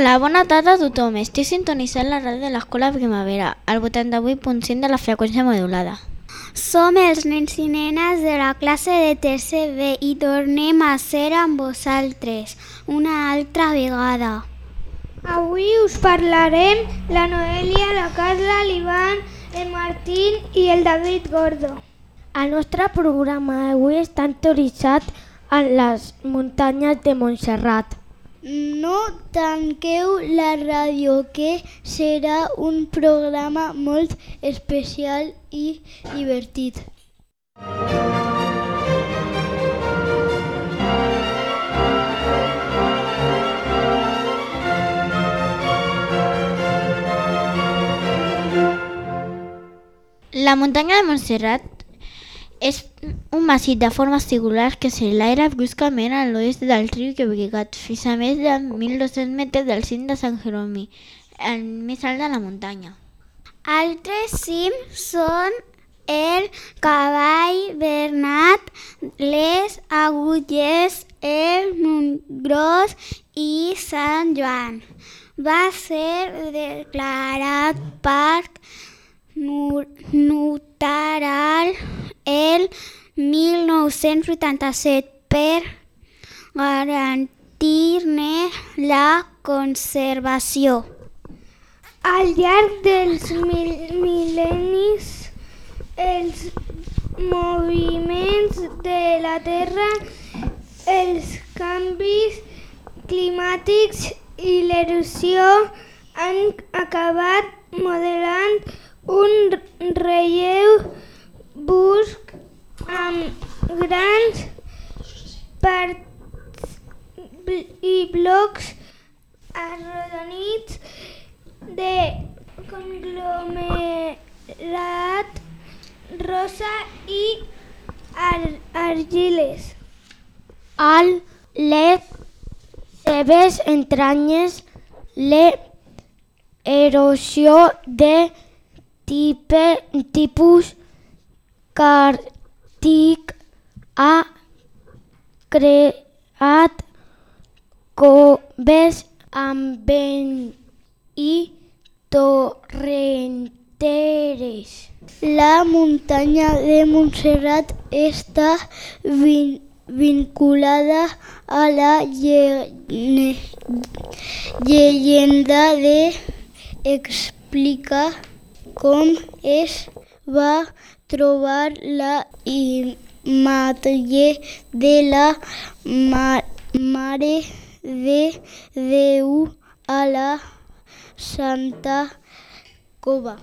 Hola, bona tarda a tothom. Estic sintonitzant la ràdio de l'Escola Primavera, al 88.5 de la freqüència modulada. Som els nens i nenes de la classe de tercer B i tornem a ser amb vosaltres una altra vegada. Avui us parlarem la Noelia, la Carla, l'Ivan, el Martín i el David Gordo. El nostre programa avui està autoritzat a les muntanyes de Montserrat. No tanqueu la ràdio, que serà un programa molt especial i divertit. La muntanya de Montserrat és un massís de formes singulars que s'enlaira bruscament a l'oest del riu Llobregat, fins a més de 1.200 metres del cim de Sant Jeromi, el més alt de la muntanya. Altres cims són el Cavall Bernat, les Agulles, el Montgros i Sant Joan. Va ser declarat parc natural el 1987 per garantir-ne la conservació. Al llarg dels mil mil·lennis, els moviments de la Terra, els canvis climàtics i l'erosió han acabat modelant un relleu brusc amb grans parts i blocs arrodonits de conglomerat rosa i ar argiles. Al les seves entranyes l'erosió de tipe, tipus càrtic ha creat coves amb vent i torrenteres. La muntanya de Montserrat està vin vinculada a la llegenda de explicar com es va trobar la imatge de la Mare de Déu a la Santa Cova.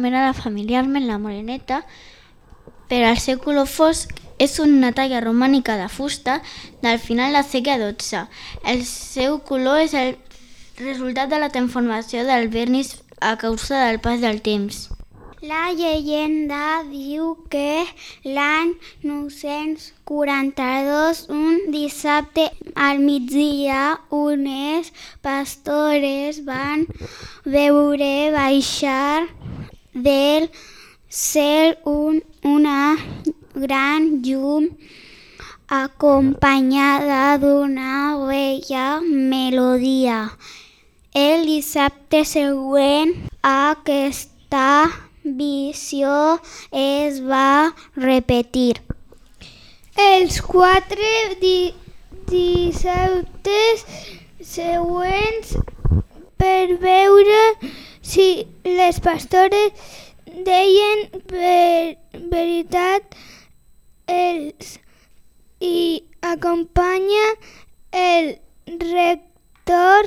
Anomena familiarment la Moreneta per al seu fosc és una talla romànica de fusta del final del segle XII. El seu color és el resultat de la transformació del vernis a causa del pas del temps. La llegenda diu que l'any 942, un dissabte al migdia, unes pastores van veure baixar del cel un, una gran llum acompanyada d'una bella melodia. El dissabte següent aquesta visió es va repetir. Els quatre di dissabtes següents per veure si les pastores deien ver, veritat, els el rector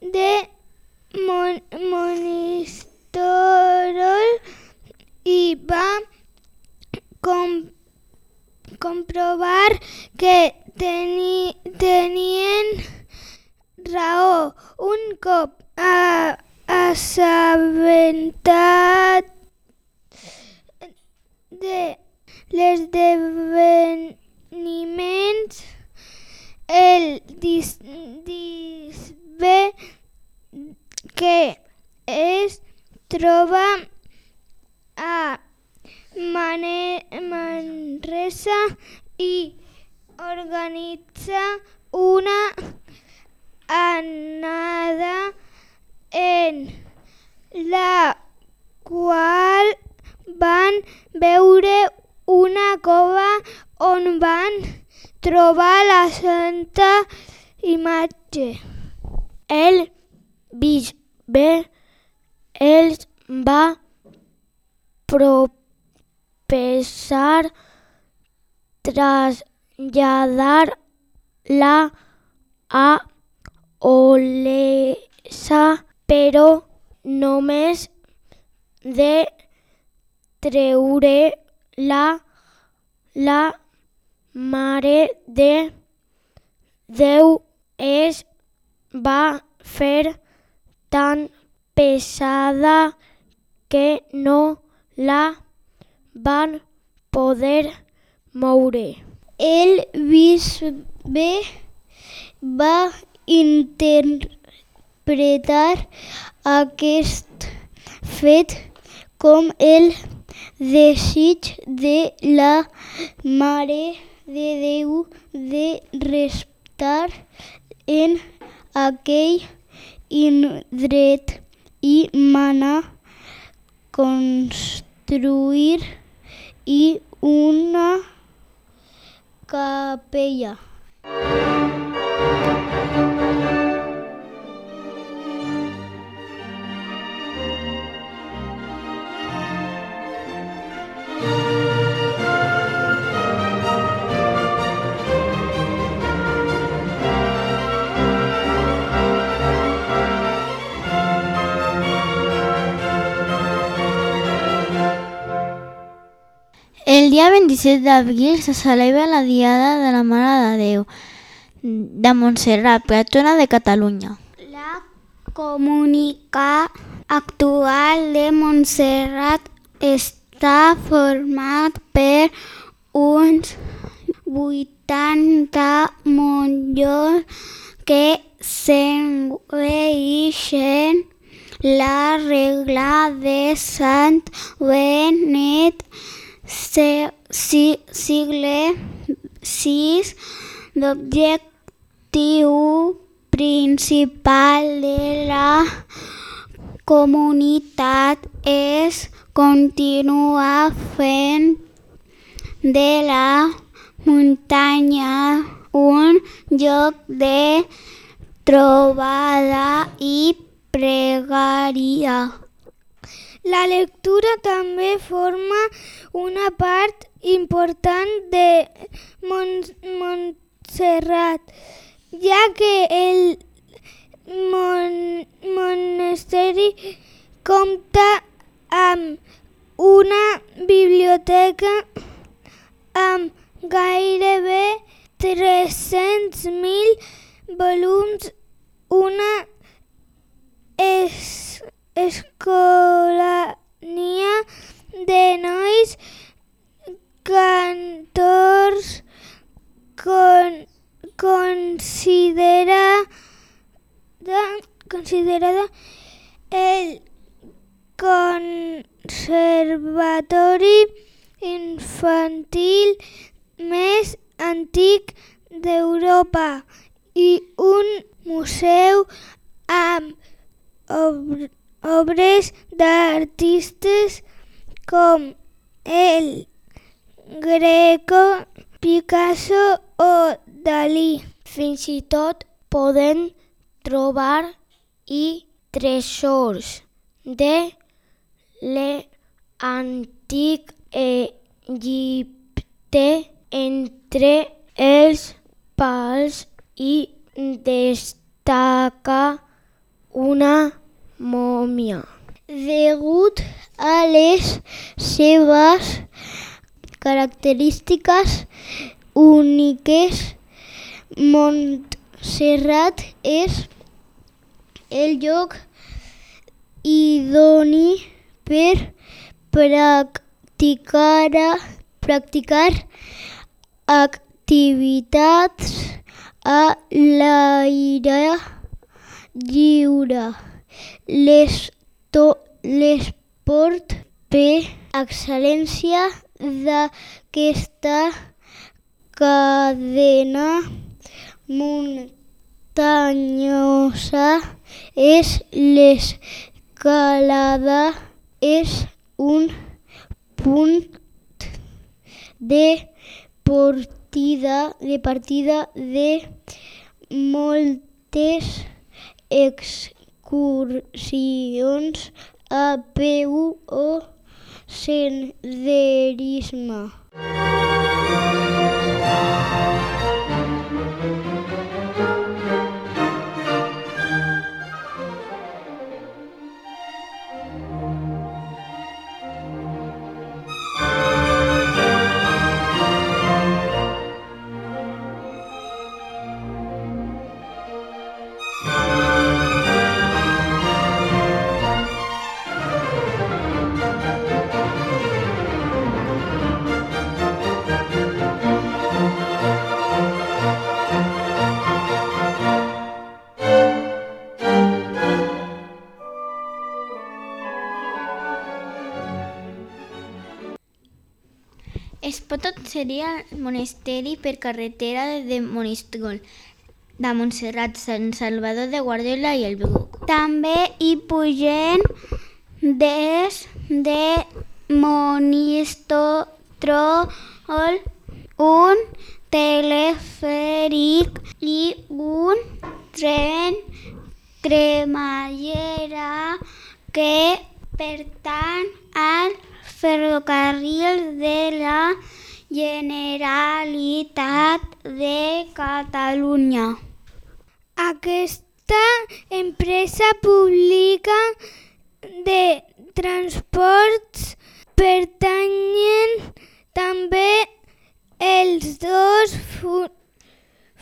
de Mon Monistorol i va com comprovar que teni tenien raó. Un cop a, assabentat de l'esdeveniments, el dis, disbe que es troba a Mane, Manresa i organitza una anada en la qual van veure una cova on van trobar la santa imatge. El bisbe els va propensar traslladar-la a Olesa, però només de treure-la la Mare de Déu es va fer tan pesada que no la van poder moure. El bisbe va interpretar aquest fet com el desig de la Mare de Déu de restar en aquell indret i manar construir i una capella. Dia 27 d'abril se celebra la Diada de la Mare de Déu de Montserrat, patrona de Catalunya. La comunitat actual de Montserrat està format per uns 80 monjos que segueixen la regla de Sant Benet sigle 6 l'objectiu principal de la comunitat és continuar fent de la muntanya un lloc de trobada i pregària. La lectura també forma una part important de Mon Montserrat, ja que el mon monasteri compta amb una biblioteca amb gairebé 300.000 volums, una es escolania de nois cantors con, considera considerada el conservatori infantil més antic d'Europa i un museu amb ob obres d'artistes com el Greco, Picasso o Dalí. Fins i tot poden trobar i tresors de l'antic Egipte entre els pals i destaca una mòmia. Degut a les seves característiques úniques. Montserrat és el lloc idoni per practicar, practicar activitats a l'aire lliure. L'esport per excel·lència d'aquesta cadena muntanyosa és l'escalada és un punt de partida de partida de moltes excursions a peu o senderisme. Accedir al monesteri per carretera de Monistrol, de Montserrat, Sant Salvador de Guardiola i el Bruc. També hi pugen des de Monistrol un telefèric i un tren cremallera que pertany al ferrocarril de la Generalitat de Catalunya. Aquesta empresa pública de transports pertanyen també els dos fu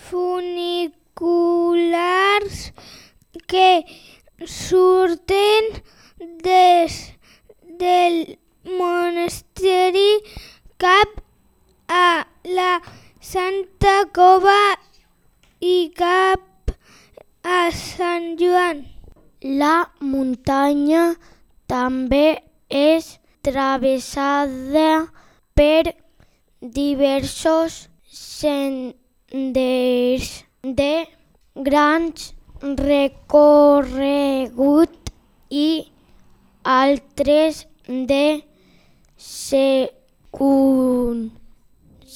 funiculars que surten des del monesteri cap a la Santa Cova i cap a Sant Joan. La muntanya també és travessada per diversos senders de grans recorregut i altres de secund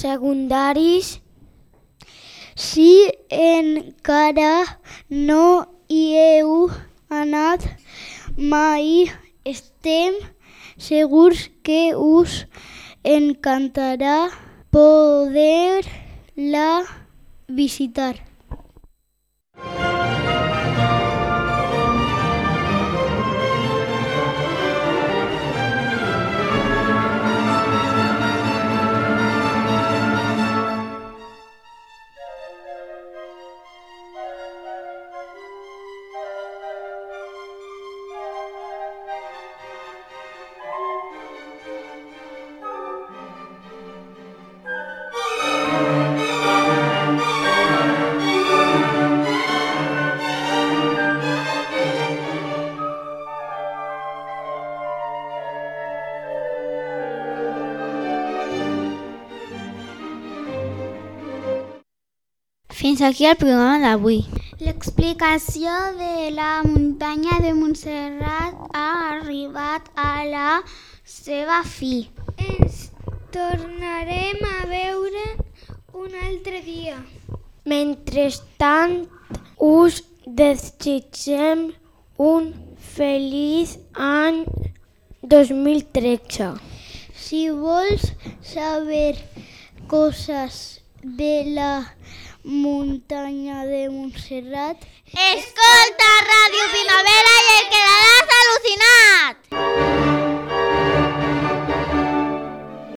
secundaris Si encara no hi heu anat mai, estem segurs que us encantarà poder-la visitar. Aquí el programa d'avui. L'explicació de la muntanya de Montserrat ha arribat a la seva fi. Ens tornarem a veure un altre dia. Mentrestant, us desitgem un feliç any 2013. Si vols saber coses de la muntanya de Montserrat, Escolta Ràdio Primavera i et quedaràs al·lucinat!